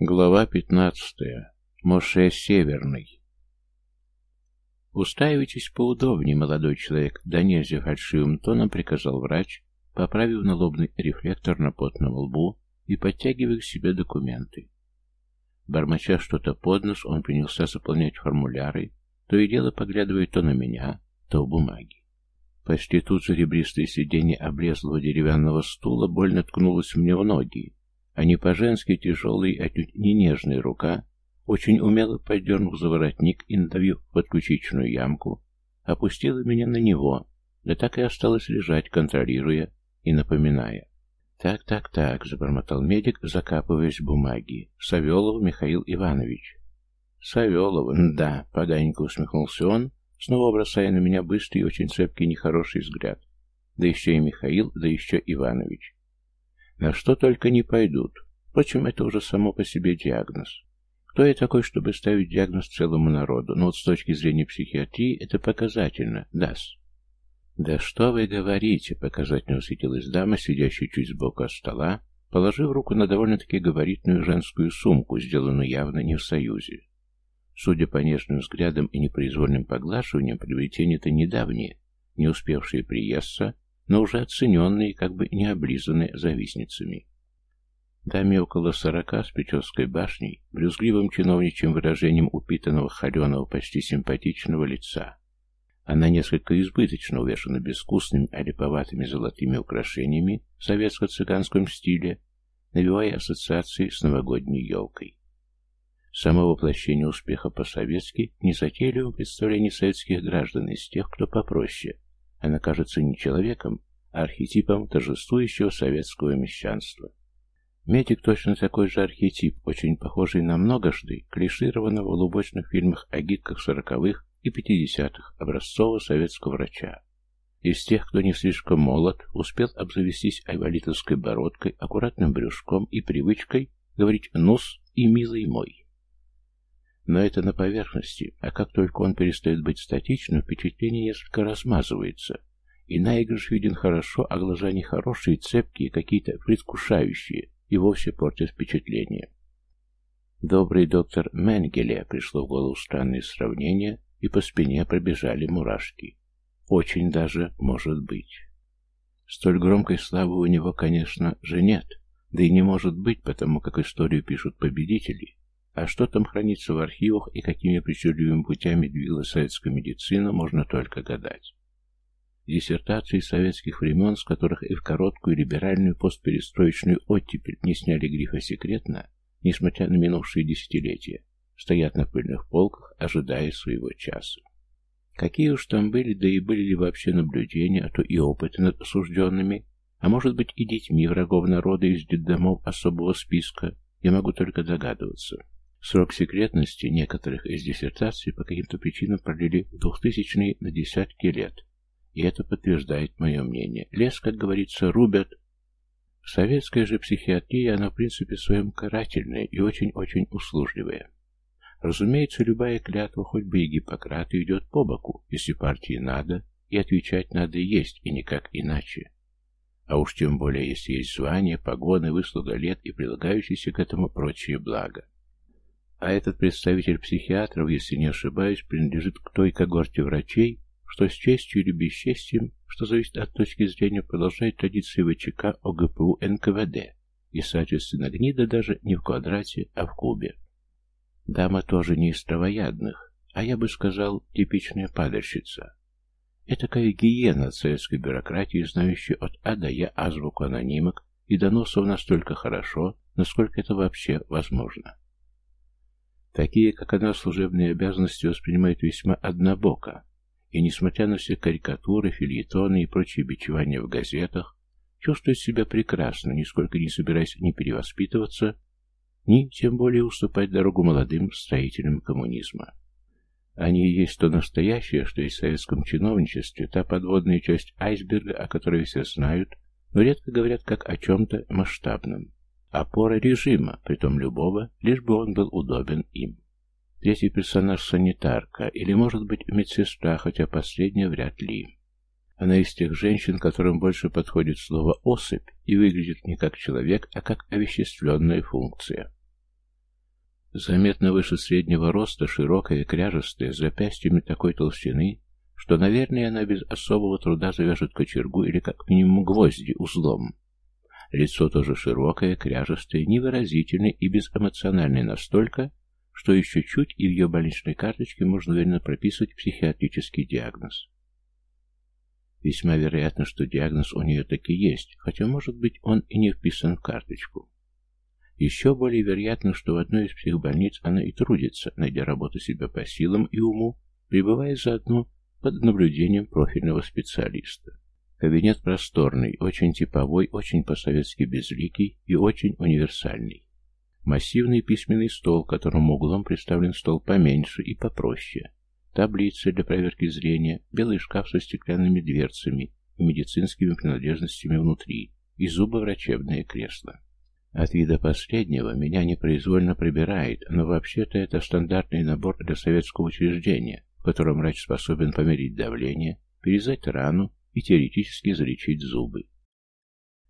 Глава пятнадцатая. Моше Северный. «Устаивайтесь поудобнее, молодой человек», — да нельзя фальшивым тоном приказал врач, поправив налобный рефлектор на потном лбу и подтягивая к себе документы. Бормоча что-то под нос, он принялся заполнять формуляры, то и дело поглядывая то на меня, то в бумаги. Почти тут же ребристое сиденье облезлого деревянного стула больно ткнулось мне в ноги, а не по-женски тяжелый, отнюдь не нежная рука, очень умело поддернув за воротник и надавив под ключичную ямку, опустила меня на него, да так и осталось лежать, контролируя и напоминая. «Так, так, так», — забормотал медик, закапываясь в бумаги. «Савелов Михаил Иванович». «Савелов, да», — поданько усмехнулся он, снова бросая на меня быстрый и очень цепкий нехороший взгляд. Да еще и Михаил, да еще Иванович. На что только не пойдут. Впрочем, это уже само по себе диагноз. Кто я такой, чтобы ставить диагноз целому народу? Но вот с точки зрения психиатрии это показательно. Дас. «Да что вы говорите?» — показательно усветилась дама, сидящая чуть сбоку от стола, положив руку на довольно-таки габаритную женскую сумку, сделанную явно не в союзе. Судя по нежным взглядам и непроизвольным поглаживаниям, приобретение-то недавнее, не успевшие приесться, но уже оцененные, как бы не облизанные завистницами. Даме около сорока с Печевской башней, брюзгливым чиновничьим выражением упитанного, холеного, почти симпатичного лица. Она несколько избыточно увешана безвкусными, олиповатыми золотыми украшениями в советско-цыганском стиле, навевая ассоциации с новогодней елкой. Само воплощение успеха по-советски незатейливо представление советских граждан из тех, кто попроще, она кажется не человеком, а архетипом торжествующего советского мещанства. Медик точно такой же архетип, очень похожий на многожды, клишированного в лубочных фильмах о гидках сороковых и пятидесятых образцового советского врача. Из тех, кто не слишком молод, успел обзавестись айвалитовской бородкой, аккуратным брюшком и привычкой говорить «нос» и «милый мой». Но это на поверхности, а как только он перестает быть статичным, впечатление несколько размазывается, и наигрыш виден хорошо, а глаза нехорошие, цепкие, какие-то предвкушающие, и вовсе портят впечатление. Добрый доктор Менгеле пришло в голову странное сравнение, и по спине пробежали мурашки. Очень даже может быть. Столь громкой славы у него, конечно, же нет, да и не может быть, потому как историю пишут победители, а что там хранится в архивах и какими причудливыми путями двигалась советская медицина, можно только гадать. Диссертации советских времен, с которых и в короткую либеральную постперестроечную оттепель не сняли грифа «секретно», несмотря на минувшие десятилетия, стоят на пыльных полках, ожидая своего часа. Какие уж там были, да и были ли вообще наблюдения, а то и опыты над осужденными, а может быть и детьми врагов народа из детдомов особого списка, я могу только догадываться. Срок секретности некоторых из диссертаций по каким-то причинам продлили в двухтысячные на десятки лет. И это подтверждает мое мнение. Лес, как говорится, рубят. Советская же психиатрия, она в принципе своем карательная и очень-очень услужливая. Разумеется, любая клятва, хоть бы и Гиппократа, идет по боку, если партии надо, и отвечать надо есть, и никак иначе. А уж тем более, если есть звание, погоны, выслуга лет и прилагающиеся к этому прочие блага. А этот представитель психиатров, если не ошибаюсь, принадлежит к той когорте врачей, что с честью или бесчестием, что зависит от точки зрения, продолжает традиции ВЧК ОГПУ НКВД, и, соответственно, гнида даже не в квадрате, а в кубе. Дама тоже не из травоядных, а я бы сказал, типичная падальщица. Этакая гиена советской бюрократии, знающая от А до Я азбуку анонимок и доносов настолько хорошо, насколько это вообще возможно. Такие, как она, служебные обязанности воспринимают весьма однобоко, и, несмотря на все карикатуры, фильетоны и прочие бичевания в газетах, чувствует себя прекрасно, нисколько не собираясь ни перевоспитываться, ни тем более уступать дорогу молодым строителям коммунизма. Они и есть то настоящее, что есть в советском чиновничестве, та подводная часть айсберга, о которой все знают, но редко говорят как о чем-то масштабном. Опора режима, притом любого, лишь бы он был удобен им. Третий персонаж — санитарка, или, может быть, медсестра, хотя последняя вряд ли. Она из тех женщин, которым больше подходит слово «особь» и выглядит не как человек, а как овеществленная функция. Заметно выше среднего роста, широкая, кряжестая, с запястьями такой толщины, что, наверное, она без особого труда завяжет кочергу или как минимум гвозди узлом. Лицо тоже широкое, кряжестое, невыразительное и безэмоциональное настолько, что еще чуть и в ее больничной карточке можно уверенно прописывать психиатрический диагноз. Весьма вероятно, что диагноз у нее таки есть, хотя, может быть, он и не вписан в карточку. Еще более вероятно, что в одной из психбольниц она и трудится, найдя работу себе по силам и уму, пребывая заодно под наблюдением профильного специалиста. Кабинет просторный, очень типовой, очень по-советски безликий и очень универсальный. Массивный письменный стол, которому углом представлен стол поменьше и попроще. Таблицы для проверки зрения, белый шкаф со стеклянными дверцами и медицинскими принадлежностями внутри, и зубоврачебное кресло. От вида последнего меня непроизвольно пробирает, но вообще-то это стандартный набор для советского учреждения, в котором врач способен померить давление, перезать рану и теоретически залечить зубы.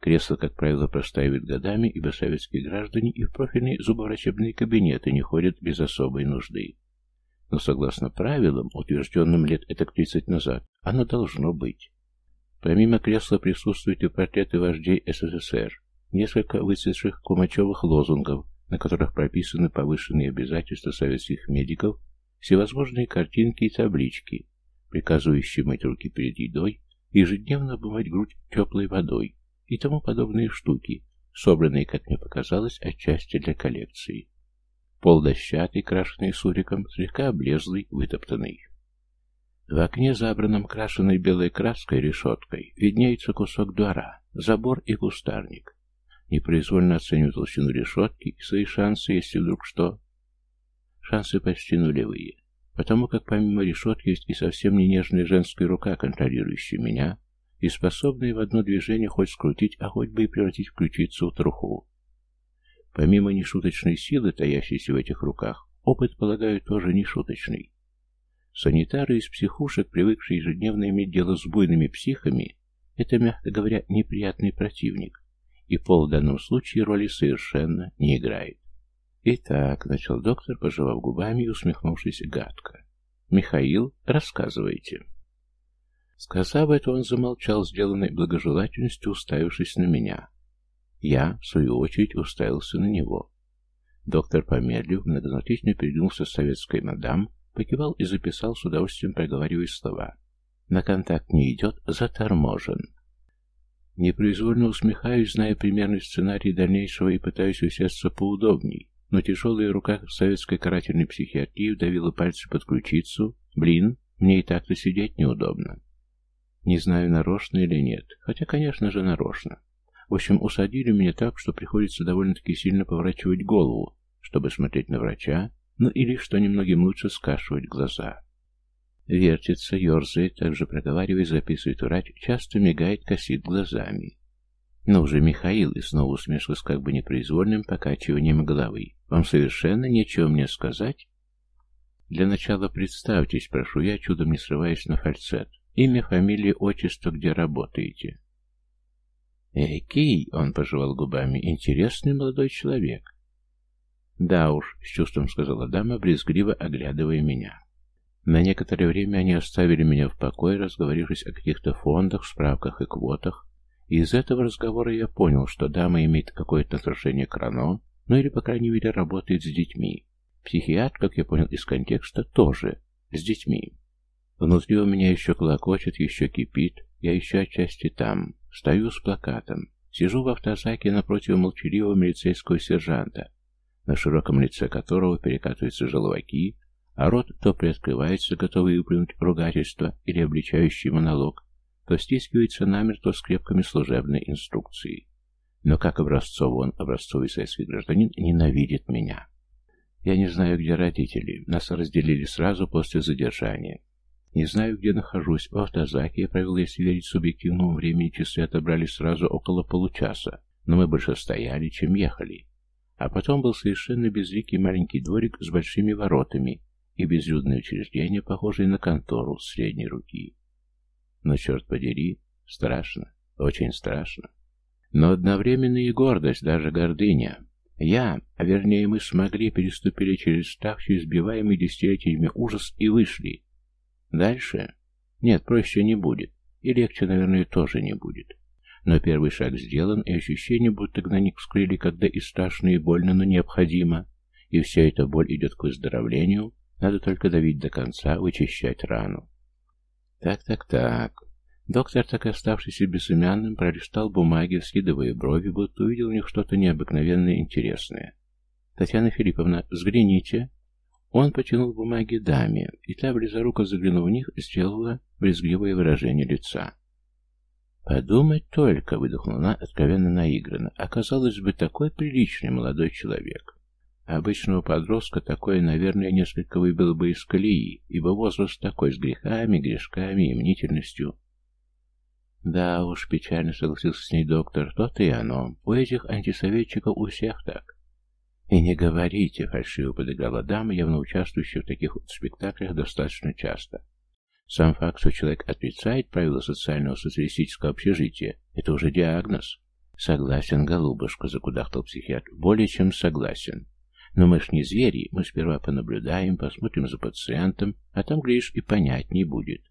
Кресло, как правило, простаивает годами, ибо советские граждане и в профильные зубоврачебные кабинеты не ходят без особой нужды. Но согласно правилам, утвержденным лет этак 30 назад, оно должно быть. Помимо кресла присутствуют и портреты вождей СССР, несколько выцветших кумачевых лозунгов, на которых прописаны повышенные обязательства советских медиков, всевозможные картинки и таблички, приказывающие мыть руки перед едой, ежедневно обмывать грудь теплой водой и тому подобные штуки, собранные, как мне показалось, отчасти для коллекции. Пол дощатый, крашеный суриком, слегка облезлый, вытоптанный. В окне, забранном крашеной белой краской решеткой, виднеется кусок двора, забор и кустарник. Непроизвольно оцениваю толщину решетки и свои шансы, если вдруг что. Шансы почти нулевые, потому как помимо решетки есть и совсем не нежная женская рука, контролирующая меня, и способная в одно движение хоть скрутить, а хоть бы и превратить в ключицу в труху. Помимо нешуточной силы, таящейся в этих руках, опыт, полагаю, тоже нешуточный. Санитары из психушек, привыкшие ежедневно иметь дело с буйными психами, это, мягко говоря, неприятный противник, и пол в данном случае роли совершенно не играет. «Итак», — начал доктор, пожевав губами и усмехнувшись гадко. «Михаил, рассказывайте». Сказав это, он замолчал, сделанной благожелательностью, уставившись на меня. Я, в свою очередь, уставился на него. Доктор, помедлив, многозначительно передвинулся с советской мадам, покивал и записал с удовольствием, проговаривая слова. «На контакт не идет, заторможен». Непроизвольно усмехаюсь, зная примерный сценарий дальнейшего и пытаюсь усесться поудобней, но тяжелая рука советской карательной психиатрии вдавила пальцы под ключицу. Блин, мне и так-то сидеть неудобно. Не знаю, нарочно или нет, хотя, конечно же, нарочно. В общем, усадили меня так, что приходится довольно-таки сильно поворачивать голову, чтобы смотреть на врача, ну или, что немногим лучше, скашивать глаза. Вертится, ерзает, также проговаривает, записывает врач, часто мигает, косит глазами. Но уже Михаил и снова усмешка с как бы непроизвольным покачиванием головы. Вам совершенно нечего мне сказать? Для начала представьтесь, прошу я, чудом не срываясь на фальцет. Имя, фамилия, отчество, где работаете. «Экий!» — он пожевал губами. «Интересный молодой человек». «Да уж», — с чувством сказала дама, брезгливо оглядывая меня. На некоторое время они оставили меня в покое, разговорившись о каких-то фондах, справках и квотах, из этого разговора я понял, что дама имеет какое-то отношение к Рано, ну или, по крайней мере, работает с детьми. Психиатр, как я понял из контекста, тоже с детьми. Внутри у меня еще клокочет, еще кипит, я еще отчасти там, стою с плакатом, сижу в автозаке напротив молчаливого милицейского сержанта, на широком лице которого перекатываются желваки, а рот то приоткрывается, готовый выплюнуть ругательство или обличающий монолог, то стискивается намертво скрепками служебной инструкции. Но как образцовый он, образцовый советский гражданин, ненавидит меня. Я не знаю, где родители. Нас разделили сразу после задержания. Не знаю, где нахожусь. В автозаке я провел, если верить субъективному времени, часы отобрали сразу около получаса, но мы больше стояли, чем ехали. А потом был совершенно безликий маленький дворик с большими воротами и безлюдное учреждение, похожее на контору средней руки. Но, черт подери, страшно, очень страшно. Но одновременно и гордость, даже гордыня. Я, а вернее мы смогли, переступили через ставший избиваемый десятилетиями ужас и вышли. Дальше? Нет, проще не будет. И легче, наверное, тоже не будет. Но первый шаг сделан, и ощущение, будто гнойник вскрыли, когда и страшно, и больно, но необходимо. И вся эта боль идет к выздоровлению, надо только давить до конца, вычищать рану. Так-так-так. Доктор, так и оставшийся безымянным, пролистал бумаги, скидывая брови, будто увидел в них что-то необыкновенное интересное. «Татьяна Филипповна, взгляните!» Он потянул бумаги даме, и та, близоруко заглянув в них, сделала брезгливое выражение лица. «Подумать только!» — выдохнула она откровенно наигранно. «Оказалось бы, такой приличный молодой человек. Обычного подростка такое, наверное, несколько выбило бы из колеи, ибо возраст такой, с грехами, грешками и мнительностью». «Да уж, печально согласился с ней доктор, то-то и оно. У этих антисоветчиков у всех так. «И не говорите», — фальшиво подыграла дама, явно участвующая в таких вот спектаклях достаточно часто. Сам факт, что человек отрицает правила социального социалистического общежития, это уже диагноз. Согласен, голубушка, закудахтал психиатр. Более чем согласен. Но мы ж не звери, мы сперва понаблюдаем, посмотрим за пациентом, а там, глядишь, и понять не будет.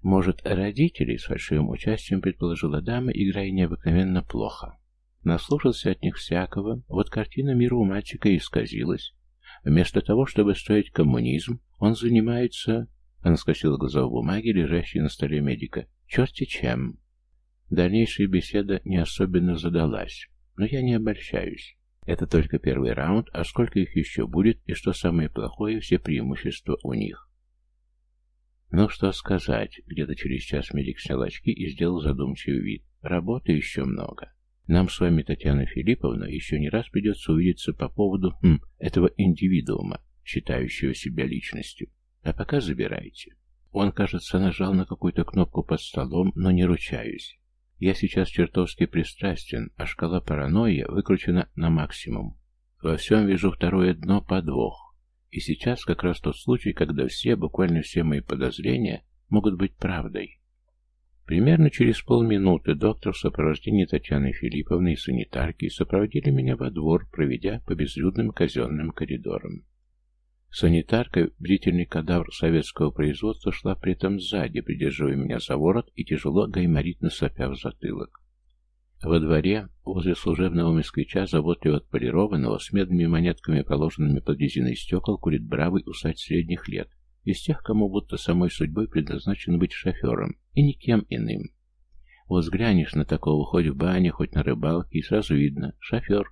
Может, родители с фальшивым участием, предположила дама, играя необыкновенно плохо. Наслушался от них всякого, вот картина мира у мальчика исказилась. Вместо того, чтобы строить коммунизм, он занимается... Она скосила глаза в бумаге, лежащей на столе медика. Черти чем. Дальнейшая беседа не особенно задалась, но я не обольщаюсь. Это только первый раунд, а сколько их еще будет, и что самое плохое, все преимущества у них. Ну, что сказать, где-то через час медик снял очки и сделал задумчивый вид. Работы еще много. Нам с вами, Татьяна Филипповна, еще не раз придется увидеться по поводу хм, этого индивидуума, считающего себя личностью. А пока забирайте. Он, кажется, нажал на какую-то кнопку под столом, но не ручаюсь. Я сейчас чертовски пристрастен, а шкала паранойя выкручена на максимум. Во всем вижу второе дно подвох. И сейчас как раз тот случай, когда все, буквально все мои подозрения могут быть правдой. Примерно через полминуты доктор в сопровождении Татьяны Филипповны и санитарки сопроводили меня во двор, проведя по безлюдным казенным коридорам. Санитарка, бдительный кадавр советского производства, шла при этом сзади, придерживая меня за ворот и тяжело гайморитно сопя в затылок. Во дворе, возле служебного москвича, заботливо отполированного, с медными монетками, положенными под резиной стекол, курит бравый усач средних лет, из тех, кому будто самой судьбой предназначено быть шофером, и никем иным. Вот взглянешь на такого хоть в бане, хоть на рыбалке, и сразу видно — шофер.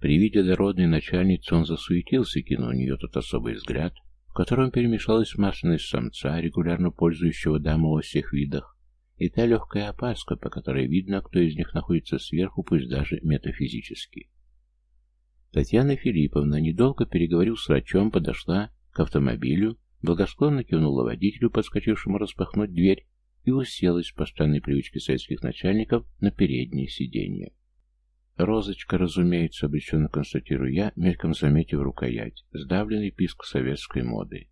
При виде дородной начальницы он засуетился, кинул на нее тот особый взгляд, в котором перемешалась масляность самца, регулярно пользующего даму во всех видах, и та легкая опаска, по которой видно, кто из них находится сверху, пусть даже метафизически. Татьяна Филипповна, недолго переговорив с врачом, подошла к автомобилю, благосклонно кивнула водителю, подскочившему распахнуть дверь, и уселась по странной привычке советских начальников на переднее сиденье. Розочка, разумеется, обреченно констатирую я, мельком заметив рукоять, сдавленный писк советской моды.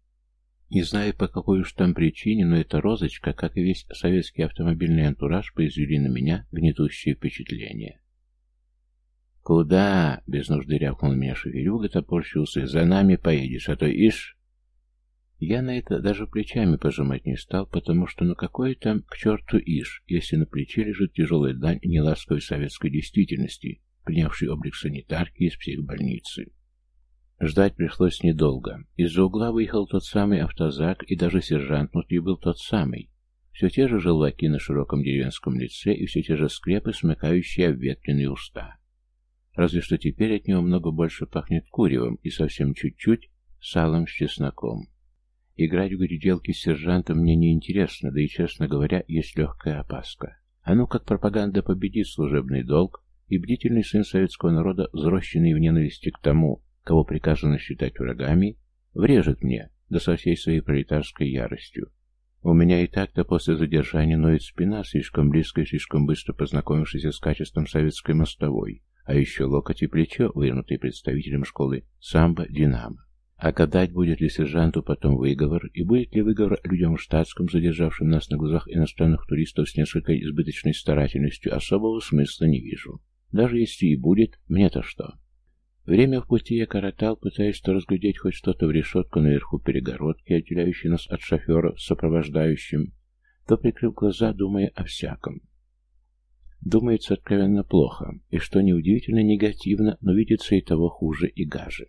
Не знаю, по какой уж там причине, но эта розочка, как и весь советский автомобильный антураж, произвели на меня гнетущее впечатление. «Куда?» — без нужды рявкнул меня шоферюга, топорщился. «За нами поедешь, а то ишь...» Я на это даже плечами пожимать не стал, потому что ну какой там к черту ишь, если на плече лежит тяжелая дань неласковой советской действительности, принявшей облик санитарки из психбольницы. Ждать пришлось недолго. Из-за угла выехал тот самый автозак, и даже сержант внутри был тот самый. Все те же желваки на широком деревенском лице и все те же скрепы, смыкающие обветренные уста. Разве что теперь от него много больше пахнет куревом и совсем чуть-чуть салом с чесноком. Играть в гляделки с сержантом мне не интересно, да и, честно говоря, есть легкая опаска. А ну как пропаганда победит служебный долг, и бдительный сын советского народа, взросшенный в ненависти к тому, кого приказано считать врагами, врежет мне, да со всей своей пролетарской яростью. У меня и так-то после задержания ноет спина, слишком близко и слишком быстро познакомившись с качеством советской мостовой, а еще локоть и плечо, вынутые представителем школы самбо «Динамо». А гадать, будет ли сержанту потом выговор, и будет ли выговор людям штатском, задержавшим нас на глазах иностранных туристов с несколько избыточной старательностью, особого смысла не вижу. Даже если и будет, мне-то что? Время в пути я коротал, пытаясь то разглядеть хоть что-то в решетку наверху перегородки, отделяющей нас от шофера сопровождающим, то прикрыл глаза, думая о всяком. Думается откровенно плохо, и что неудивительно негативно, но видится и того хуже и гаже.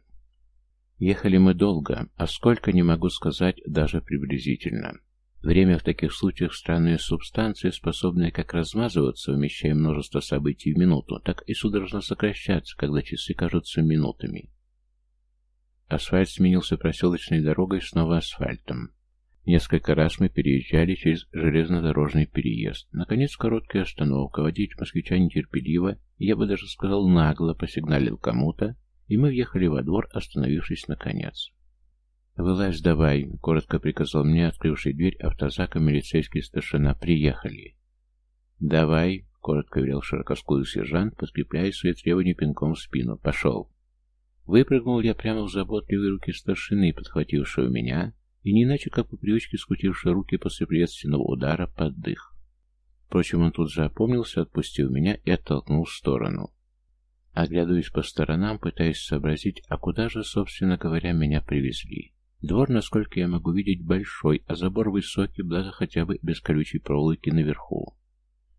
Ехали мы долго, а сколько не могу сказать даже приблизительно. Время в таких случаях странная субстанция, способная как размазываться, вмещая множество событий в минуту, так и судорожно сокращаться, когда часы кажутся минутами. Асфальт сменился проселочной дорогой снова асфальтом. Несколько раз мы переезжали через железнодорожный переезд. Наконец, короткая остановка. Водитель москвича нетерпеливо, я бы даже сказал нагло, посигналил кому-то, и мы въехали во двор, остановившись наконец. «Вылазь давай», — коротко приказал мне, открывший дверь автозака милицейский старшина. «Приехали». «Давай», — коротко велел широкоскулый сержант, подкрепляя свои требования пинком в спину. «Пошел». Выпрыгнул я прямо в заботливые руки старшины, подхватившего меня, и не иначе, как по привычке скрутивший руки после приветственного удара под дых. Впрочем, он тут же опомнился, отпустил меня и оттолкнул в сторону. Оглядываясь по сторонам, пытаясь сообразить, а куда же, собственно говоря, меня привезли. Двор, насколько я могу видеть, большой, а забор высокий, благо хотя бы без колючей проволоки наверху.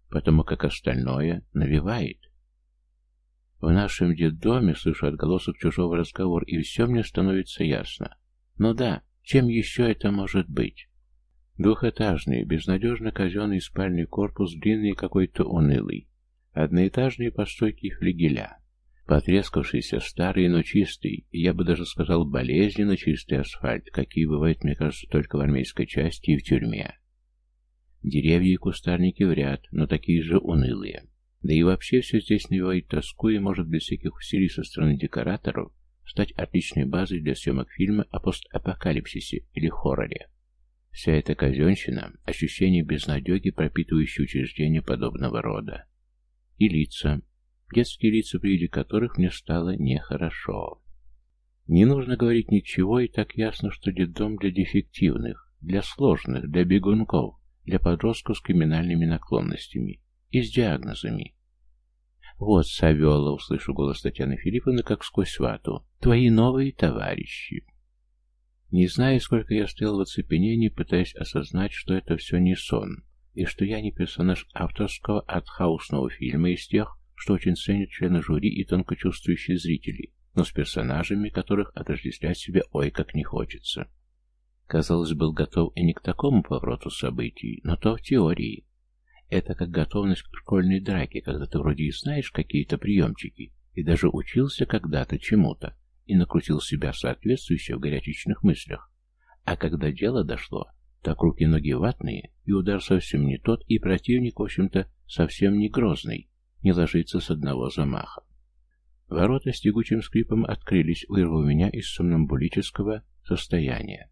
Потому как остальное навевает. В нашем детдоме слышу отголосок чужого разговора, и все мне становится ясно. Ну да, чем еще это может быть? Двухэтажный, безнадежно казенный спальный корпус, длинный какой-то унылый. Одноэтажные постройки флигеля. Потрескавшийся, старый, но чистый, я бы даже сказал болезненно чистый асфальт, какие бывают, мне кажется, только в армейской части и в тюрьме. Деревья и кустарники в ряд, но такие же унылые. Да и вообще все здесь навевает тоску и может без всяких усилий со стороны декораторов стать отличной базой для съемок фильма о постапокалипсисе или хорроре. Вся эта казенщина – ощущение безнадеги, пропитывающее учреждения подобного рода. И лица, детские лица, при виде которых мне стало нехорошо. Не нужно говорить ничего, и так ясно, что детдом для дефективных, для сложных, для бегунков, для подростков с криминальными наклонностями и с диагнозами. «Вот, Савела!» — услышу голос Татьяны Филипповны, как сквозь вату. «Твои новые товарищи!» Не знаю, сколько я стоял в оцепенении, пытаясь осознать, что это все не сон, и что я не персонаж авторского артхаусного фильма из тех, что очень ценят члены жюри и тонкочувствующие зрители, но с персонажами, которых отождествлять себе ой как не хочется. Казалось, был готов и не к такому повороту событий, но то в теории. Это как готовность к школьной драке, когда ты вроде и знаешь какие-то приемчики, и даже учился когда-то чему-то, и накрутил себя соответствующе в горячечных мыслях. А когда дело дошло, так руки-ноги ватные, и удар совсем не тот, и противник, в общем-то, совсем не грозный, не ложится с одного замаха. Ворота с тягучим скрипом открылись, вырвав меня из сомнамбулического состояния.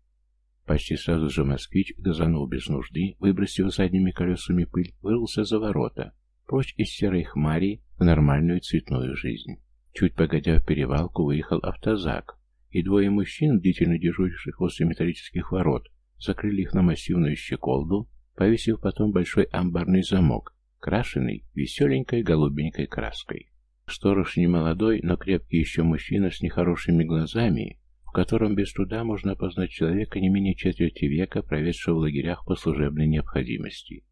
Почти сразу же москвич, газанул без нужды, выбросив задними колесами пыль, вырвался за ворота, прочь из серой хмари в нормальную цветную жизнь. Чуть погодя в перевалку, выехал автозак, и двое мужчин, бдительно дежуривших возле металлических ворот, закрыли их на массивную щеколду, повесив потом большой амбарный замок, крашеный веселенькой голубенькой краской. Сторож не молодой, но крепкий еще мужчина с нехорошими глазами, в котором без труда можно опознать человека не менее четверти века, проведшего в лагерях по служебной необходимости.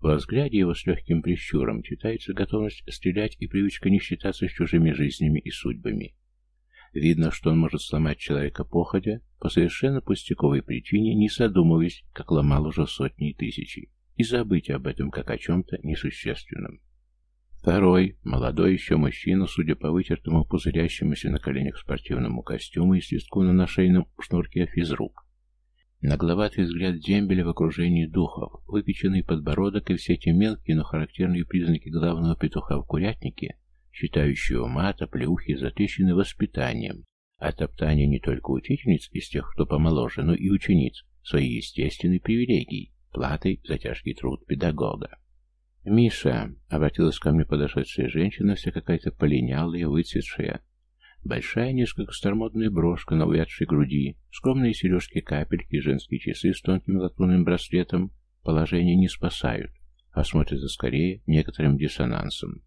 Во взгляде его с легким прищуром читается готовность стрелять и привычка не считаться с чужими жизнями и судьбами. Видно, что он может сломать человека походя, по совершенно пустяковой причине, не задумываясь, как ломал уже сотни и тысячи и забыть об этом как о чем-то несущественном. Второй, молодой еще мужчина, судя по вытертому пузырящемуся на коленях спортивному костюму и свистку на нашейном шнурке физрук. Нагловатый взгляд дембеля в окружении духов, выпеченный подбородок и все те мелкие, но характерные признаки главного петуха в курятнике, считающего мата, плюхи, затрещины воспитанием, а топтание не только учительниц из тех, кто помоложе, но и учениц, своей естественной привилегией, платой за тяжкий труд педагога. «Миша», — обратилась ко мне подошедшая женщина, вся какая-то полинялая, выцветшая. Большая, несколько старомодная брошка на увядшей груди, скромные сережки-капельки, женские часы с тонким латунным браслетом положение не спасают, а смотрятся скорее некоторым диссонансом.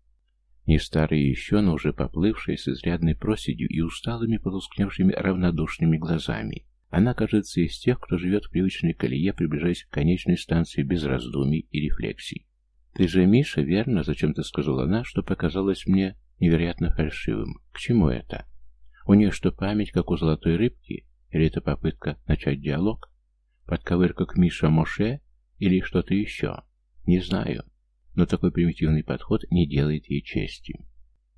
Не старые еще, но уже поплывшие с изрядной проседью и усталыми, потускневшими равнодушными глазами. Она, кажется, из тех, кто живет в привычной колее, приближаясь к конечной станции без раздумий и рефлексий. «Ты же Миша, верно?» — зачем-то сказала она, что показалось мне невероятно фальшивым. К чему это? У нее что, память, как у золотой рыбки? Или это попытка начать диалог? Подковырка к Миша Моше? Или что-то еще? Не знаю. Но такой примитивный подход не делает ей чести.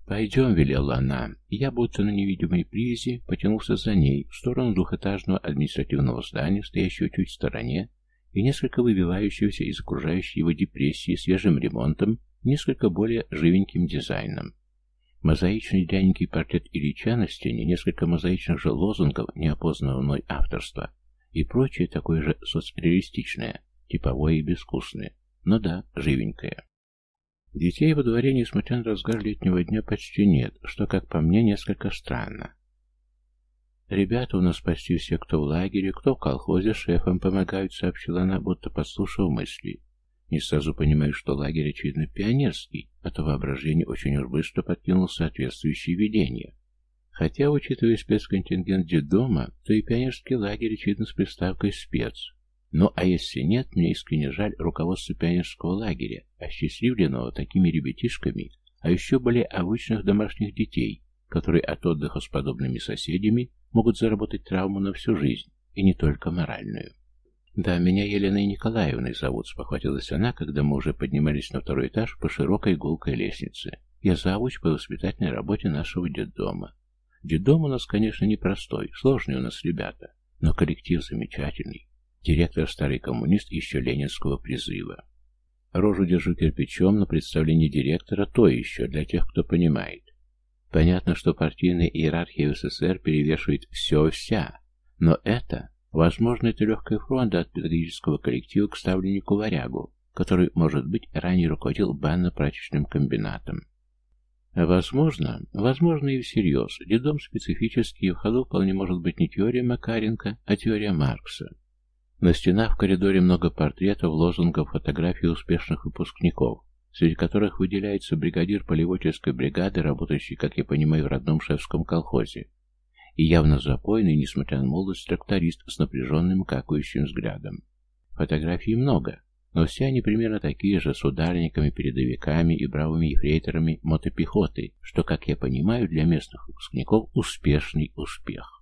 «Пойдем», — велела она. Я, будто на невидимой призе, потянулся за ней в сторону двухэтажного административного здания, стоящего чуть в стороне, и несколько выбивающегося из окружающей его депрессии свежим ремонтом, несколько более живеньким дизайном. Мозаичный дряненький портрет Ильича на стене, несколько мозаичных же лозунгов неопознанного мной авторства и прочее такое же соцреалистичное, типовое и безвкусное, но да, живенькое. Детей во дворе, несмотря на разгар летнего дня, почти нет, что, как по мне, несколько странно. «Ребята у нас почти все, кто в лагере, кто в колхозе, шефам помогают», — сообщила она, будто подслушав мысли. Не сразу понимаю, что лагерь, очевидно, пионерский, а то воображение очень уж быстро подкинуло соответствующее видение. Хотя, учитывая спецконтингент детдома, то и пионерский лагерь, очевидно, с приставкой «спец». Ну, а если нет, мне искренне жаль руководство пионерского лагеря, осчастливленного такими ребятишками, а еще более обычных домашних детей, которые от отдыха с подобными соседями могут заработать травму на всю жизнь, и не только моральную. «Да, меня Еленой Николаевной зовут», — спохватилась она, когда мы уже поднимались на второй этаж по широкой гулкой лестнице. «Я завуч по воспитательной работе нашего детдома. Детдом у нас, конечно, непростой, сложный у нас ребята, но коллектив замечательный. Директор старый коммунист еще ленинского призыва. Рожу держу кирпичом, но представление директора то еще, для тех, кто понимает. Понятно, что партийная иерархия в СССР перевешивает все-вся, но это, возможно, это легкая фронта от педагогического коллектива к ставленнику варягу, который, может быть, ранее руководил банно-прачечным комбинатом. Возможно, возможно и всерьез, дедом специфический, в ходу вполне может быть не теория Макаренко, а теория Маркса. На стенах в коридоре много портретов, лозунгов, фотографий успешных выпускников, среди которых выделяется бригадир полеводческой бригады, работающий, как я понимаю, в родном шефском колхозе, и явно запойный, несмотря на молодость, тракторист с напряженным какающим взглядом. Фотографий много, но все они примерно такие же, с ударниками, передовиками и бравыми ефрейторами мотопехоты, что, как я понимаю, для местных выпускников успешный успех.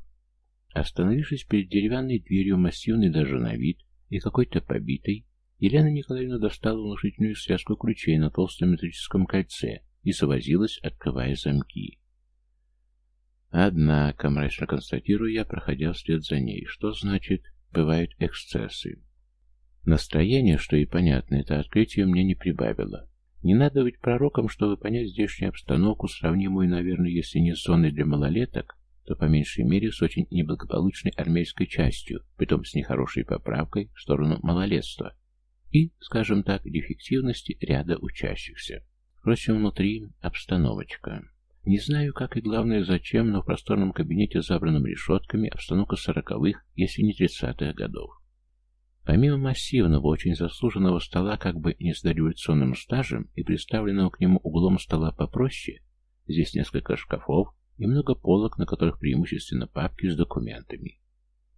Остановившись перед деревянной дверью, массивной даже на вид, и какой-то побитой, Елена Николаевна достала внушительную связку ключей на толстом металлическом кольце и завозилась, открывая замки. Однако, мрачно констатирую я, проходя вслед за ней, что значит «бывают эксцессы». Настроение, что и понятно, это открытие мне не прибавило. Не надо быть пророком, чтобы понять здешнюю обстановку, сравнимую, наверное, если не с зоной для малолеток, то по меньшей мере с очень неблагополучной армейской частью, притом с нехорошей поправкой в сторону малолетства и, скажем так, дефективности ряда учащихся. Впрочем, внутри обстановочка. Не знаю, как и главное зачем, но в просторном кабинете, забранном решетками, обстановка сороковых, если не тридцатых годов. Помимо массивного, очень заслуженного стола как бы не с дореволюционным стажем и представленного к нему углом стола попроще, здесь несколько шкафов, и много полок, на которых преимущественно папки с документами.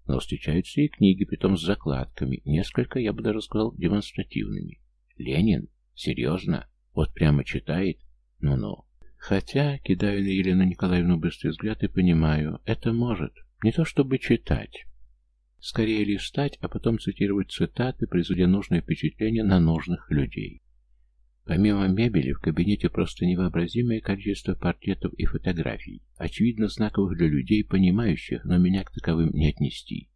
Но встречаются и книги, притом с закладками, несколько, я бы даже сказал, демонстративными. Ленин? Серьезно? Вот прямо читает? Ну-ну. Хотя, кидаю на Елену Николаевну быстрый взгляд и понимаю, это может. Не то чтобы читать. Скорее листать, а потом цитировать цитаты, производя нужное впечатление на нужных людей. Помимо мебели, в кабинете просто невообразимое количество портретов и фотографий, очевидно знаковых для людей, понимающих, но меня к таковым не отнести.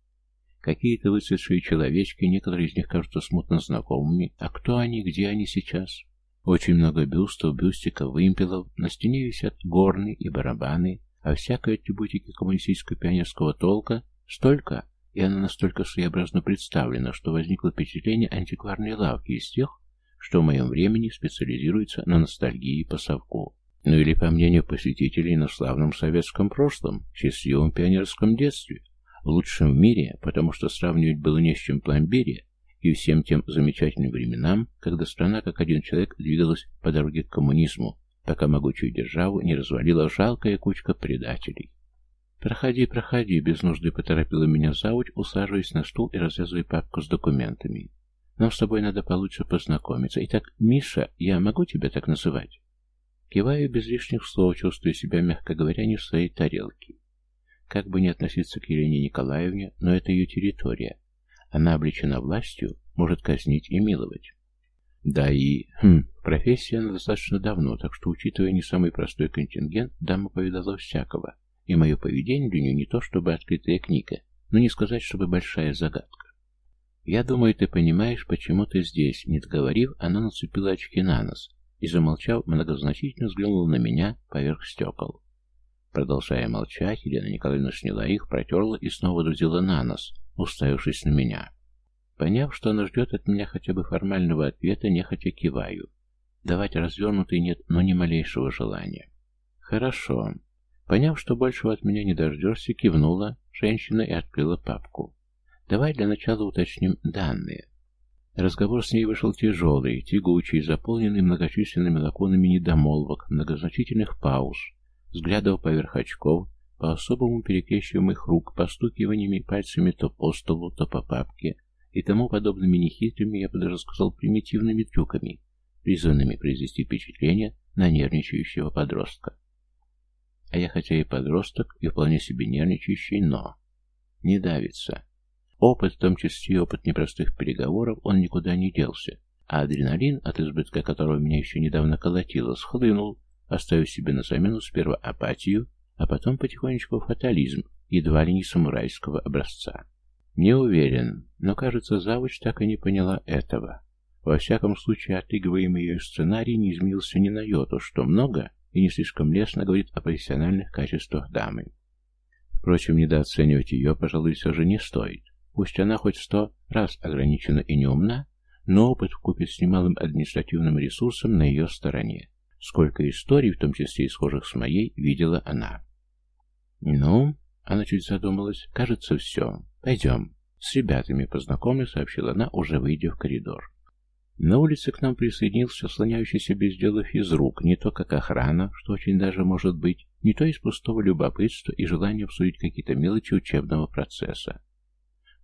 Какие-то выцветшие человечки, некоторые из них кажутся смутно знакомыми, а кто они, где они сейчас? Очень много бюстов, бюстиков, вымпелов, на стене висят горны и барабаны, а всякой атрибутики коммунистического пионерского толка столько, и она настолько своеобразно представлена, что возникло впечатление антикварной лавки из тех, что в моем времени специализируется на ностальгии по совку. Ну или, по мнению посетителей, на славном советском прошлом, счастливом пионерском детстве, лучшем в мире, потому что сравнивать было не с чем пломбире и всем тем замечательным временам, когда страна как один человек двигалась по дороге к коммунизму, пока могучую державу не развалила жалкая кучка предателей. «Проходи, проходи», — без нужды поторопила меня завуч, усаживаясь на стул и развязывая папку с документами. «Нам с тобой надо получше познакомиться. Итак, Миша, я могу тебя так называть?» Киваю без лишних слов, чувствуя себя, мягко говоря, не в своей тарелке. Как бы не относиться к Елене Николаевне, но это ее территория. Она облечена властью, может казнить и миловать. Да и... Хм, профессия она достаточно давно, так что, учитывая не самый простой контингент, дама повидала всякого. И мое поведение для нее не то чтобы открытая книга, но не сказать, чтобы большая загадка. «Я думаю, ты понимаешь, почему ты здесь», — не договорив, она нацепила очки на нос и, замолчав, многозначительно взглянула на меня поверх стекол. Продолжая молчать, Елена Николаевна сняла их, протерла и снова дудила на нос, уставившись на меня. Поняв, что она ждет от меня хотя бы формального ответа, нехотя киваю. Давать развернутый нет, но ни малейшего желания. Хорошо. Поняв, что большего от меня не дождешься, кивнула женщина и открыла папку. Давай для начала уточним данные. Разговор с ней вышел тяжелый, тягучий, заполненный многочисленными лаконами недомолвок, многозначительных пауз, взглядов поверх очков, по-особому перекрещиваемых рук, постукиваниями пальцами то по столу, то по папке и тому подобными нехитрыми, я бы даже сказал, примитивными трюками, призванными произвести впечатление на нервничающего подростка. А я хотя и подросток, и вполне себе нервничающий, но не давится. Опыт, в том числе и опыт непростых переговоров, он никуда не делся, а адреналин, от избытка которого меня еще недавно колотило, схлынул, оставив себе на замену сперва апатию, а потом потихонечку фатализм, едва ли не самурайского образца. Не уверен, но, кажется, завуч так и не поняла этого. Во всяком случае, отыгрываемый ее сценарий не изменился ни на йоту, что много и не слишком лестно говорит о профессиональных качествах дамы. Впрочем, недооценивать ее, пожалуй, все же не стоит. Пусть она хоть сто раз ограничена и неумна, но опыт вкупе с немалым административным ресурсом на ее стороне. Сколько историй, в том числе и схожих с моей, видела она. «Ну?» — она чуть задумалась. «Кажется, все. Пойдем. С ребятами познакомлю», — сообщила она, уже выйдя в коридор. На улице к нам присоединился слоняющийся без дела физрук, не то как охрана, что очень даже может быть, не то из пустого любопытства и желания обсудить какие-то мелочи учебного процесса.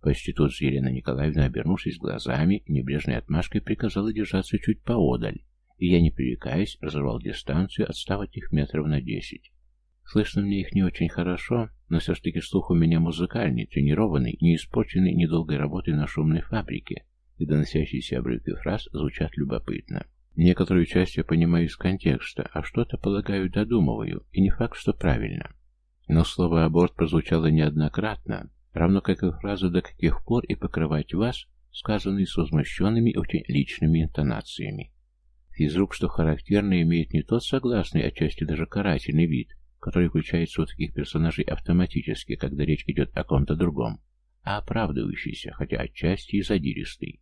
Почти тут Елена Николаевна, обернувшись глазами, небрежной отмашкой приказала держаться чуть поодаль, и я, не пререкаясь, разорвал дистанцию, отстав от них метров на десять. Слышно мне их не очень хорошо, но все ж таки слух у меня музыкальный, тренированный, не испорченный недолгой работой на шумной фабрике, и доносящиеся обрывки фраз звучат любопытно. Некоторую часть я понимаю из контекста, а что-то, полагаю, додумываю, и не факт, что правильно. Но слово «аборт» прозвучало неоднократно, равно как и фраза «до каких пор» и «покрывать вас», сказанные с возмущенными очень личными интонациями. Физрук, что характерно, имеет не тот согласный, а части даже карательный вид, который включается у таких персонажей автоматически, когда речь идет о ком-то другом, а оправдывающийся, хотя отчасти и задиристый.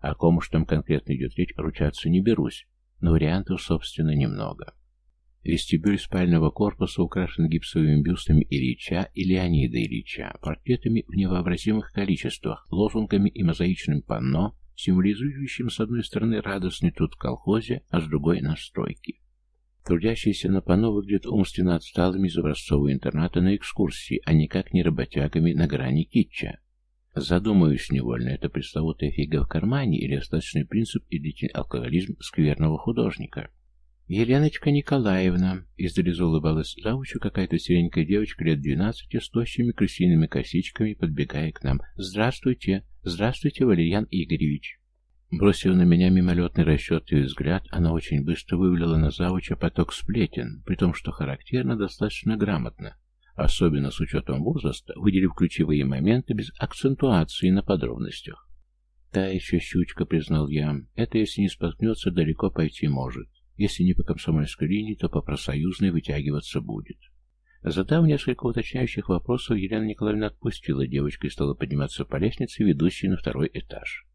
О ком уж там конкретно идет речь, ручаться не берусь, но вариантов, собственно, немного. Вестибюль спального корпуса украшен гипсовыми бюстами Ильича и Леонида Ильича, портретами в невообразимых количествах, лозунгами и мозаичным панно, символизирующим с одной стороны радостный труд в колхозе, а с другой — настройки. Трудящиеся на панно выглядят умственно отсталыми из образцового интерната на экскурсии, а никак не работягами на грани китча. Задумаюсь невольно, это пресловутая фига в кармане или остаточный принцип и длительный алкоголизм скверного художника. «Еленочка Николаевна», — издали улыбалась завучу какая-то серенькая девочка лет двенадцати с тощими крысиными косичками, подбегая к нам. «Здравствуйте! Здравствуйте, Валерьян Игоревич!» Бросив на меня мимолетный расчетный взгляд, она очень быстро вывалила на завуча поток сплетен, при том, что характерно достаточно грамотно особенно с учетом возраста, выделив ключевые моменты без акцентуации на подробностях. «Та еще щучка», — признал я, — «это, если не споткнется, далеко пойти может. Если не по комсомольской линии, то по профсоюзной вытягиваться будет». Задав несколько уточняющих вопросов, Елена Николаевна отпустила девочку и стала подниматься по лестнице, ведущей на второй этаж.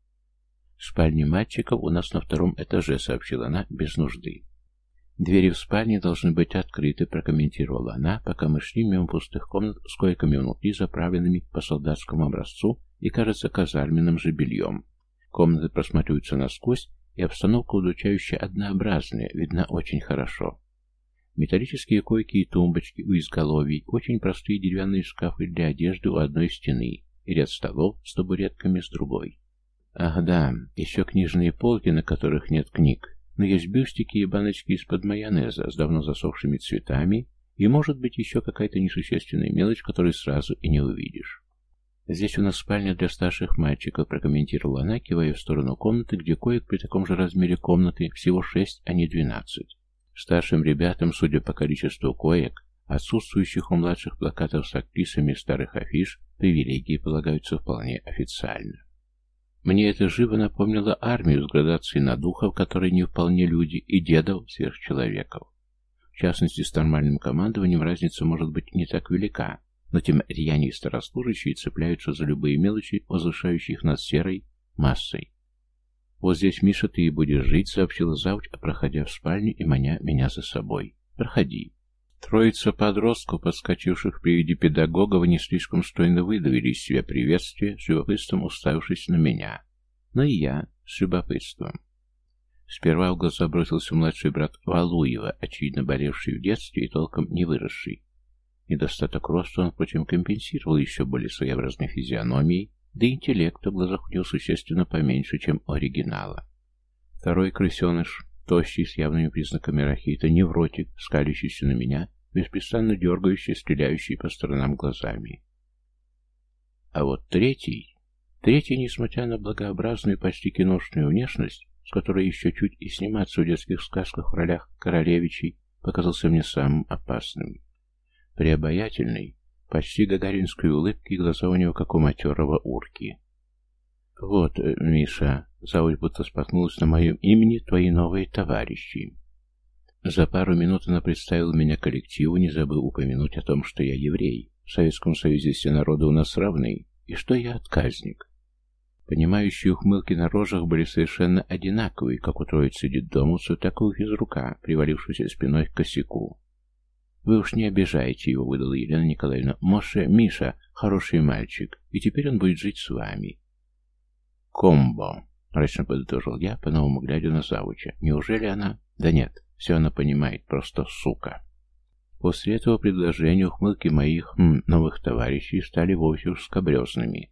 «Спальни мальчиков у нас на втором этаже», — сообщила она без нужды. «Двери в спальне должны быть открыты», — прокомментировала она, пока мы шли мимо пустых комнат с койками внутри, заправленными по солдатскому образцу и, кажется, казарменным же бельем. Комнаты просматриваются насквозь, и обстановка удучающая однообразная, видна очень хорошо. Металлические койки и тумбочки у изголовий, очень простые деревянные шкафы для одежды у одной стены и ряд столов с табуретками с другой. Ах да, еще книжные полки, на которых нет книг, но есть бюстики и баночки из-под майонеза с давно засохшими цветами и, может быть, еще какая-то несущественная мелочь, которую сразу и не увидишь. «Здесь у нас спальня для старших мальчиков», — прокомментировала она, кивая в сторону комнаты, где коек при таком же размере комнаты всего шесть, а не двенадцать. Старшим ребятам, судя по количеству коек, отсутствующих у младших плакатов с актрисами старых афиш, привилегии полагаются вполне официально. Мне это живо напомнило армию с градацией на духов, которые не вполне люди, и дедов сверхчеловеков. В частности, с нормальным командованием разница может быть не так велика, но тем рьянее старослужащие цепляются за любые мелочи, возвышающие их над серой массой. «Вот здесь, Миша, ты и будешь жить», — сообщила завуч, проходя в спальню и маня меня за собой. «Проходи». Троица подростков, подскочивших при виде педагога, не слишком стойно выдавили из себя приветствие, с любопытством уставившись на меня. Но и я с любопытством. Сперва в глаза бросился младший брат Валуева, очевидно болевший в детстве и толком не выросший. Недостаток роста он, впрочем, компенсировал еще более своеобразной физиономией, да и интеллекта в глазах у него существенно поменьше, чем у оригинала. Второй крысеныш, тощий, с явными признаками рахита, невротик, скалящийся на меня, беспрестанно дергающий, стреляющий по сторонам глазами. А вот третий... Третий, несмотря на благообразную, почти киношную внешность, с которой еще чуть и сниматься в детских сказках в ролях королевичей, показался мне самым опасным. Приобаятельный, почти гагаринской улыбкой, глаза у него, как у матерого урки. «Вот, э, Миша», — Завуч будто споткнулась на моем имени, твои новые товарищи. За пару минут она представила меня коллективу, не забыв упомянуть о том, что я еврей. В Советском Союзе все народы у нас равны, и что я отказник. Понимающие ухмылки на рожах были совершенно одинаковые, как у троицы детдомовцев, так и у физрука, привалившегося спиной к косяку. «Вы уж не обижайте его», — выдала Елена Николаевна. «Моше, Миша, хороший мальчик, и теперь он будет жить с вами». «Комбо», — мрачно подытожил я, по-новому глядя на завуча. «Неужели она...» «Да нет, все она понимает, просто сука». После этого предложения ухмылки моих м, новых товарищей стали вовсе уж скобрезными.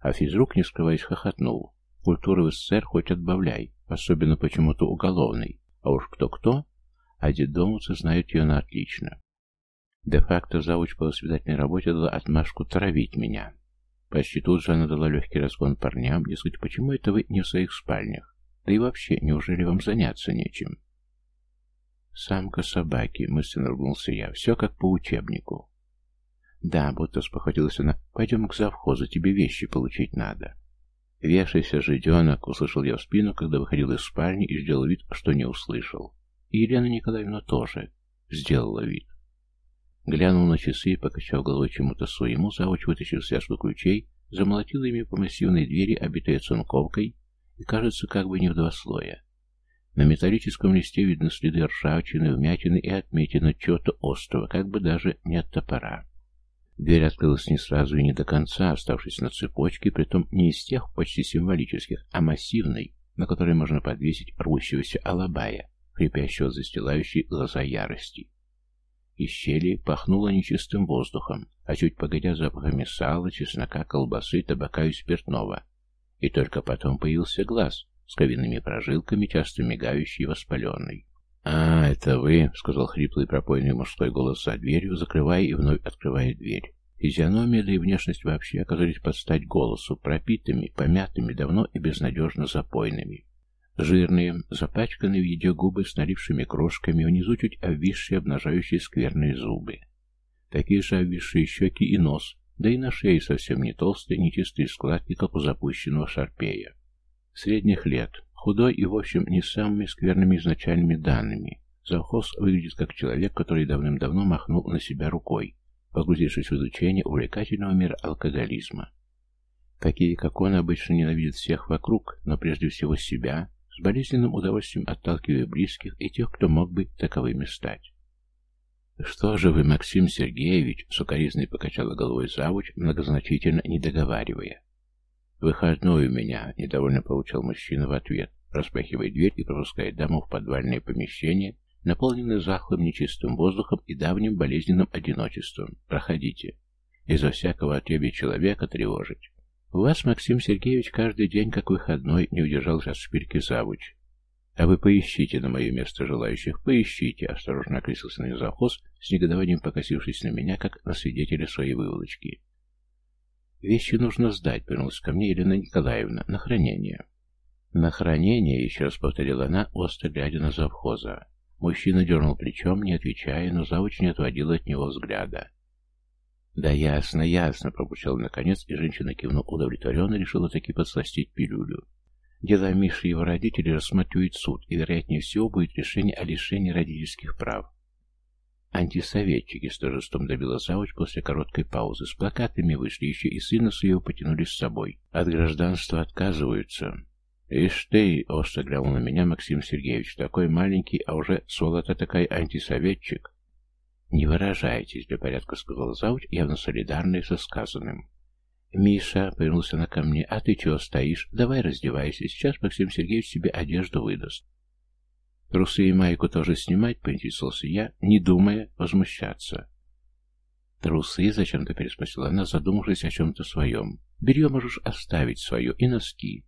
А физрук, не скрываясь, хохотнул. Культуры в СССР хоть отбавляй, особенно почему-то уголовный. А уж кто-кто, а детдомовцы знают ее на отлично. Де-факто завуч по воспитательной работе дала отмашку травить меня. Почти тут же она дала легкий разгон парням, дескать, почему это вы не в своих спальнях? Да и вообще, неужели вам заняться нечем? Самка собаки, мысленно ругнулся я, все как по учебнику. Да, будто спохватилась она, пойдем к завхозу, тебе вещи получить надо. Вешайся, жиденок, услышал я в спину, когда выходил из спальни и сделал вид, что не услышал. И Елена Николаевна тоже сделала вид. Глянул на часы и, покачав головой чему-то своему, завуч вытащил связку ключей, замолотил ими по массивной двери, обитой оцинковкой, и, кажется, как бы не в два слоя. На металлическом листе видны следы ржавчины, вмятины и отметины чего-то острого, как бы даже не от топора. Дверь открылась не сразу и не до конца, оставшись на цепочке, притом не из тех почти символических, а массивной, на которой можно подвесить рвущегося алабая, хрипящего застилающей глаза ярости. Из щели пахнуло нечистым воздухом, а чуть погодя запахами сала, чеснока, колбасы, табака и спиртного. И только потом появился глаз с ковинными прожилками, часто мигающий и воспаленный. «А, это вы», — сказал хриплый пропойный мужской голос за дверью, закрывая и вновь открывая дверь. Физиономия, да и внешность вообще оказались под стать голосу, пропитыми, помятыми, давно и безнадежно запойными. Жирные, запачканные в еде губы с налившими крошками, внизу чуть обвисшие, обнажающие скверные зубы. Такие же обвисшие щеки и нос, да и на шее совсем не толстые, не чистые складки, как у запущенного шарпея. Средних лет, худой и, в общем, не самыми скверными изначальными данными. Завхоз выглядит как человек, который давным-давно махнул на себя рукой, погрузившись в изучение увлекательного мира алкоголизма. Такие, как он, обычно ненавидят всех вокруг, но прежде всего себя, с болезненным удовольствием отталкивая близких и тех, кто мог бы таковыми стать. «Что же вы, Максим Сергеевич?» — сукоризной покачала головой завуч, многозначительно не договаривая. «Выходной у меня», — недовольно получил мужчина в ответ, распахивая дверь и пропуская даму в подвальное помещение, наполненное захлым нечистым воздухом и давним болезненным одиночеством. Проходите. Из-за всякого отребья человека тревожить. У вас, Максим Сергеевич, каждый день как выходной не удержался от шпильки завуч. А вы поищите на мое место желающих, поищите, осторожно окрысился на завхоз, с негодованием покосившись на меня, как на свидетеля своей выволочки. Вещи нужно сдать, вернулась ко мне Елена Николаевна, на хранение. На хранение, еще раз повторила она, остро глядя на завхоза. Мужчина дернул плечом, не отвечая, но завуч не отводила от него взгляда. «Да ясно, ясно», — пробурчал наконец, и женщина, кивнув удовлетворенно, решила таки подсластить пилюлю. Дела Миши и его родителей рассматривает суд, и, вероятнее всего, будет решение о лишении родительских прав. Антисоветчики с торжеством добила завуч после короткой паузы. С плакатами вышли еще и сына своего потянули с собой. От гражданства отказываются. «Ишь ты!» — остро глянул на меня Максим Сергеевич. «Такой маленький, а уже сволота такая антисоветчик!» «Не выражайтесь, для порядка», — сказал завуч, явно солидарный со сказанным. «Миша», — повернулся она ко мне, — «а ты чего стоишь? Давай раздевайся, сейчас Максим Сергеевич тебе одежду выдаст». «Трусы и майку тоже снимать?» — поинтересовался я, не думая возмущаться. «Трусы?» — зачем-то переспросила она, задумавшись о чем-то своем. «Белье можешь оставить свое и носки».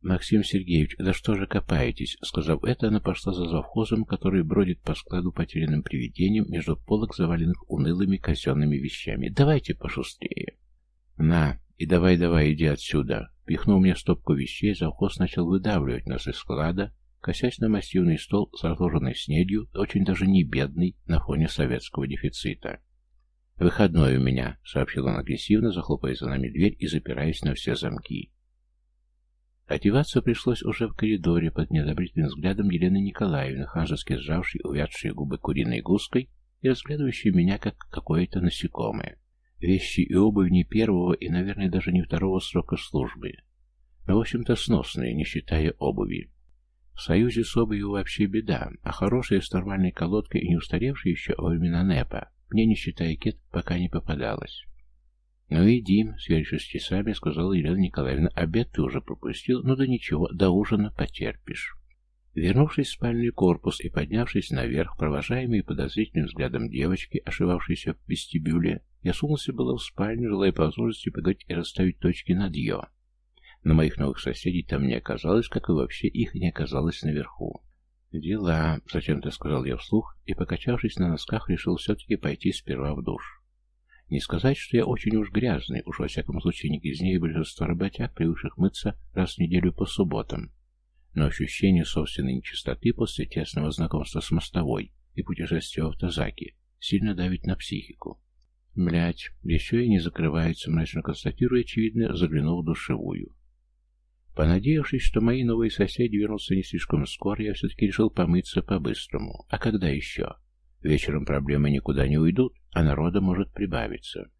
«Максим Сергеевич, да что же копаетесь?» Сказав это, она пошла за завхозом, который бродит по складу потерянным привидением между полок, заваленных унылыми казенными вещами. «Давайте пошустрее». «На, и давай-давай, иди отсюда!» Пихнув мне стопку вещей, завхоз начал выдавливать нас из склада, косясь на массивный стол с разложенной снедью, очень даже не бедный на фоне советского дефицита. «Выходной у меня», — сообщил он агрессивно, захлопая за нами дверь и запираясь на все замки. Одеваться пришлось уже в коридоре под неодобрительным взглядом Елены Николаевны, ханжески сжавшей увядшие губы куриной гуской и разглядывающей меня как какое-то насекомое. Вещи и обувь не первого и, наверное, даже не второго срока службы. Но, в общем-то, сносные, не считая обуви. В союзе с обувью вообще беда, а хорошая с нормальной колодкой и не устаревшая еще во времена НЭПа, мне, не считая кет, пока не попадалась. «Ну иди», — сверившись с часами, сказала Елена Николаевна, «обед ты уже пропустил, ну да ничего, до ужина потерпишь». Вернувшись в спальный корпус и поднявшись наверх, провожаемый подозрительным взглядом девочки, ошивавшейся в вестибюле, я сунулся было в спальню, желая по возможности поговорить и расставить точки над «ё». Но моих новых соседей там не оказалось, как и вообще их не оказалось наверху. «Дела», — зачем-то сказал я вслух, и, покачавшись на носках, решил все-таки пойти сперва в душ. Не сказать, что я очень уж грязный, уж во всяком случае не грязнее большинства работяг, привыкших мыться раз в неделю по субботам но ощущение собственной нечистоты после тесного знакомства с мостовой и путешествия в автозаке сильно давит на психику. Блять, еще и не закрывается, мрачно констатируя, очевидно, заглянув в душевую. Понадеявшись, что мои новые соседи вернутся не слишком скоро, я все-таки решил помыться по-быстрому. А когда еще? Вечером проблемы никуда не уйдут, а народа может прибавиться.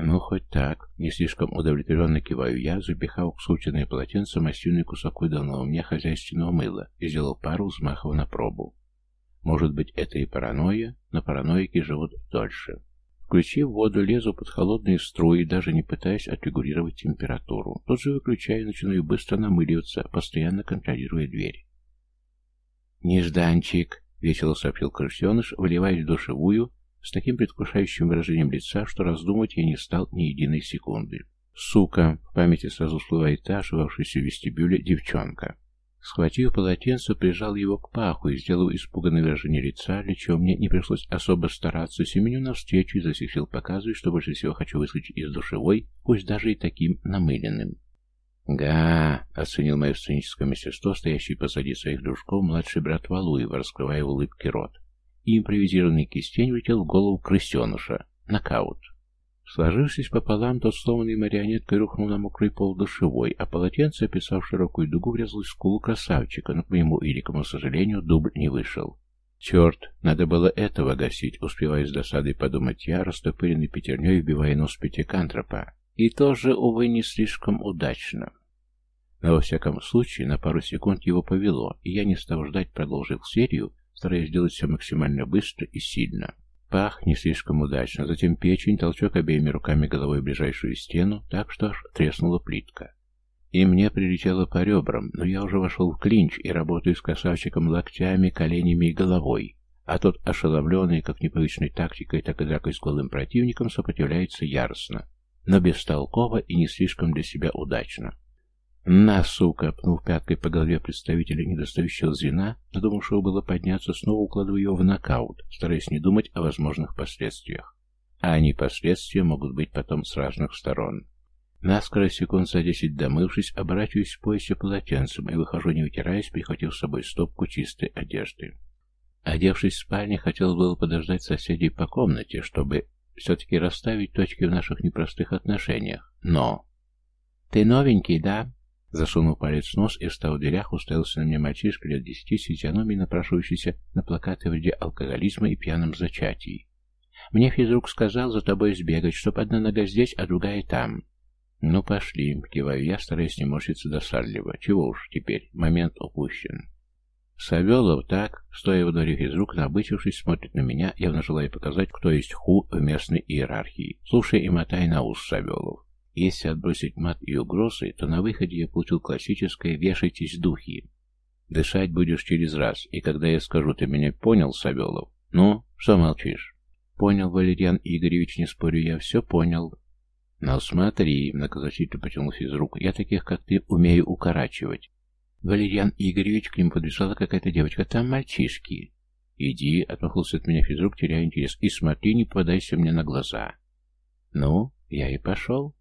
«Ну, хоть так». Не слишком удовлетворенно киваю я, запихав в сученное полотенце массивный кусок выданного мне хозяйственного мыла и сделал пару взмахов на пробу. Может быть, это и паранойя, но параноики живут дольше. Включив воду, лезу под холодные струи, даже не пытаясь отрегулировать температуру. Тут же выключаю и начинаю быстро намыливаться, постоянно контролируя дверь. «Нежданчик!» — весело сообщил крысеныш, выливаясь в душевую с таким предвкушающим выражением лица, что раздумывать я не стал ни единой секунды. «Сука!» — в памяти сразу всплывает та, ошивавшаяся в вестибюле девчонка. Схватив полотенце, прижал его к паху и, сделав испуганное выражение лица, для чего мне не пришлось особо стараться, семеню навстречу и за сил показывать, что больше всего хочу выскочить из душевой, пусть даже и таким намыленным. «Га!» — оценил мое сценическое мастерство, стоящий позади своих дружков, младший брат Валуева, раскрывая в улыбке рот и импровизированный кистень влетел в голову крысеныша. Нокаут. Сложившись пополам, тот сломанной марионеткой рухнул на мокрый пол душевой, а полотенце, описав широкую дугу, врезалось в скулу красавчика, но, к моему великому сожалению, дубль не вышел. Черт, надо было этого гасить, успевая с досадой подумать я, растопыренный пятерней, вбивая нос пятикантропа. И тоже, увы, не слишком удачно. Но, во всяком случае, на пару секунд его повело, и я, не став ждать, продолжил серию, стараясь сделать все максимально быстро и сильно. Пах не слишком удачно, затем печень, толчок обеими руками головой в ближайшую стену, так что аж треснула плитка. И мне прилетело по ребрам, но я уже вошел в клинч и работаю с красавчиком локтями, коленями и головой, а тот, ошеломленный как непривычной тактикой, так и дракой с голым противником, сопротивляется яростно, но бестолково и не слишком для себя удачно. «На, сука!» — пнув пяткой по голове представителя недостающего звена, задумавшего было подняться, снова укладываю его в нокаут, стараясь не думать о возможных последствиях. А они последствия могут быть потом с разных сторон. Наскоро секунд за десять домывшись, оборачиваюсь в поясе полотенцем и выхожу, не вытираясь, прихватив с собой стопку чистой одежды. Одевшись в спальне, хотел было подождать соседей по комнате, чтобы все-таки расставить точки в наших непростых отношениях. Но... «Ты новенький, да?» Засунув палец в нос и встав в дверях, уставился на меня мальчишка лет десяти с физиономией, напрашивающийся на плакаты вроде алкоголизма и пьяном зачатии. «Мне физрук сказал за тобой сбегать, чтоб одна нога здесь, а другая там». «Ну, пошли», — киваю я, стараясь не морщиться досадливо. «Чего уж теперь, момент упущен». Савелов так, стоя во дворе физрук, набычившись, смотрит на меня, явно желая показать, кто есть ху в местной иерархии. Слушай и мотай на ус, Савелов. Если отбросить мат и угрозы, то на выходе я получил классическое «вешайтесь, духи». Дышать будешь через раз, и когда я скажу, ты меня понял, Савелов? Ну, что молчишь? Понял, Валерьян Игоревич, не спорю, я все понял. Ну смотри, многозначительно потянул физрук, я таких, как ты, умею укорачивать. Валерьян Игоревич, к нему подбежала какая-то девочка, там мальчишки. Иди, отмахнулся от меня физрук, теряя интерес, и смотри, не попадайся мне на глаза. Ну, я и пошел.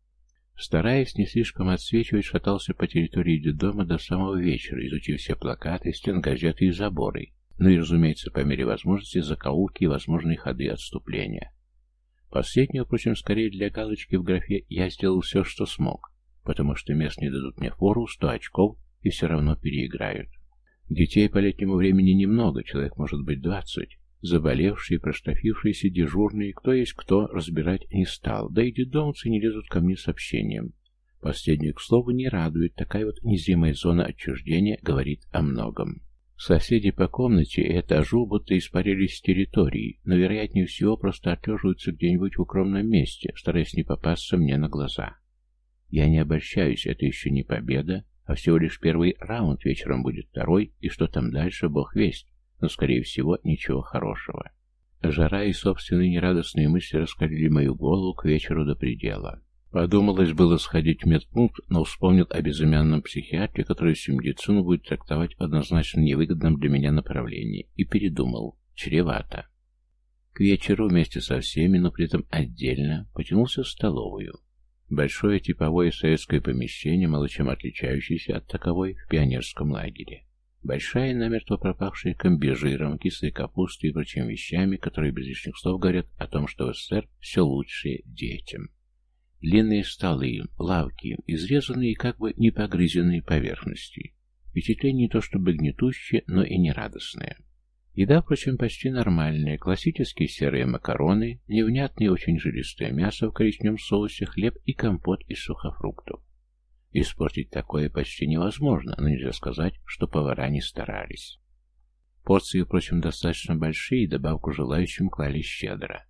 Стараясь не слишком отсвечивать, шатался по территории детдома до самого вечера, изучив все плакаты, стен газеты и заборы, ну и, разумеется, по мере возможности, закоулки и возможные ходы отступления. Последнее, впрочем, скорее для галочки в графе «я сделал все, что смог», потому что местные дадут мне фору, сто очков и все равно переиграют. Детей по летнему времени немного, человек может быть двадцать, Заболевшие, проштрафившиеся, дежурные, кто есть кто, разбирать не стал, да и дедомцы не лезут ко мне сообщением. Последнее, к слову, не радует, такая вот незримая зона отчуждения говорит о многом. Соседи по комнате и этажу будто испарились с территории, но, вероятнее всего, просто отлеживаются где-нибудь в укромном месте, стараясь не попасться мне на глаза. Я не обольщаюсь, это еще не победа, а всего лишь первый раунд, вечером будет второй, и что там дальше, бог весть но, скорее всего, ничего хорошего. Жара и собственные нерадостные мысли раскалили мою голову к вечеру до предела. Подумалось было сходить в медпункт, но вспомнил о безымянном психиатре, который всю медицину будет трактовать в однозначно невыгодном для меня направлении, и передумал. Чревато. К вечеру вместе со всеми, но при этом отдельно, потянулся в столовую. Большое типовое советское помещение, мало чем отличающееся от таковой в пионерском лагере. Большая, намертво пропавшая комбижиром, кислой капустой и прочими вещами, которые без лишних слов говорят о том, что в СССР все лучшее детям. Длинные столы, лавки, изрезанные как бы непогрызенные поверхности. Впечатление не то чтобы гнетущее, но и нерадостное. Еда, впрочем, почти нормальная. Классические серые макароны, невнятное очень жилистое мясо в коричневом соусе, хлеб и компот из сухофруктов. Испортить такое почти невозможно, но нельзя сказать, что повара не старались. Порции, впрочем, достаточно большие, и добавку желающим клали щедро.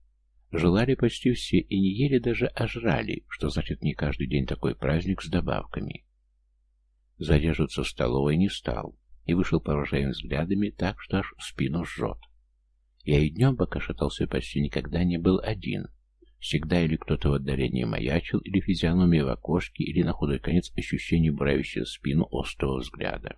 Желали почти все и не ели даже, а что значит не каждый день такой праздник с добавками. Задерживаться в столовой не стал и вышел, поражаем взглядами, так что аж спину жжет. Я и днем, пока шатался, почти никогда не был один, Всегда или кто-то в отдалении маячил, или физиономия в окошке, или на худой конец ощущение буравящего спину острого взгляда.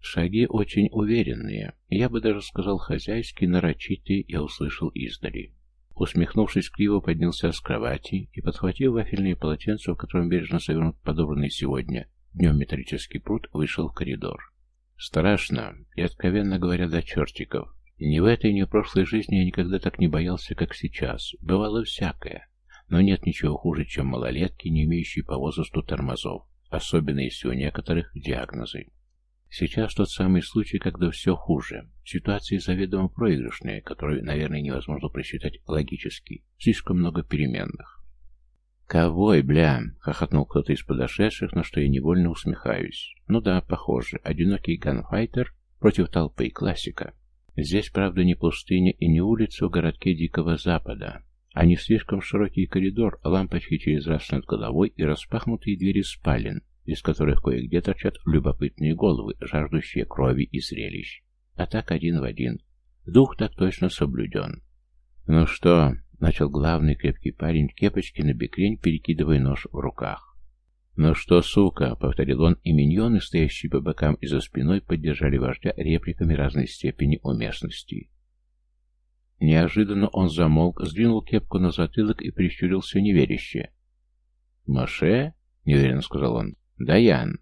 Шаги очень уверенные, я бы даже сказал хозяйские, нарочитые, я услышал издали. Усмехнувшись криво, поднялся с кровати и, подхватив вафельное полотенце, в котором бережно совернут подобранный сегодня днем металлический пруд, вышел в коридор. Страшно и, откровенно говоря, до чертиков. Ни в этой, ни в прошлой жизни я никогда так не боялся, как сейчас. Бывало всякое. Но нет ничего хуже, чем малолетки, не имеющие по возрасту тормозов, особенно если у некоторых диагнозы. Сейчас тот самый случай, когда все хуже. Ситуация заведомо проигрышная, которую, наверное, невозможно просчитать логически. Слишком много переменных. «Ковой, бля!» — хохотнул кто-то из подошедших, на что я невольно усмехаюсь. «Ну да, похоже. Одинокий ганфайтер против толпы. Классика. Здесь, правда, не пустыня и не улица в городке Дикого Запада, а не слишком широкий коридор, лампочки через раз над головой и распахнутые двери спален, из которых кое-где торчат любопытные головы, жаждущие крови и зрелищ. А так один в один. Дух так точно соблюден. «Ну что?» — начал главный крепкий парень в кепочке на бекрень, перекидывая нож в руках. «Ну что, сука?» — повторил он, и миньоны, стоящие по бокам и за спиной, поддержали вождя репликами разной степени уместности. Неожиданно он замолк, сдвинул кепку на затылок и прищурился неверяще. «Моше?» — неуверенно сказал он. «Даян».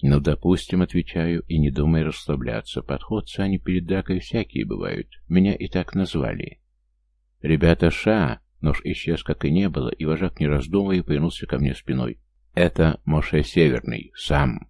«Ну, допустим, отвечаю, и не думай расслабляться. Подходцы они перед дракой всякие бывают. Меня и так назвали». «Ребята, ша!» Нож исчез, как и не было, и вожак, не раздумывая, повернулся ко мне спиной. «Это Моше Северный, сам!»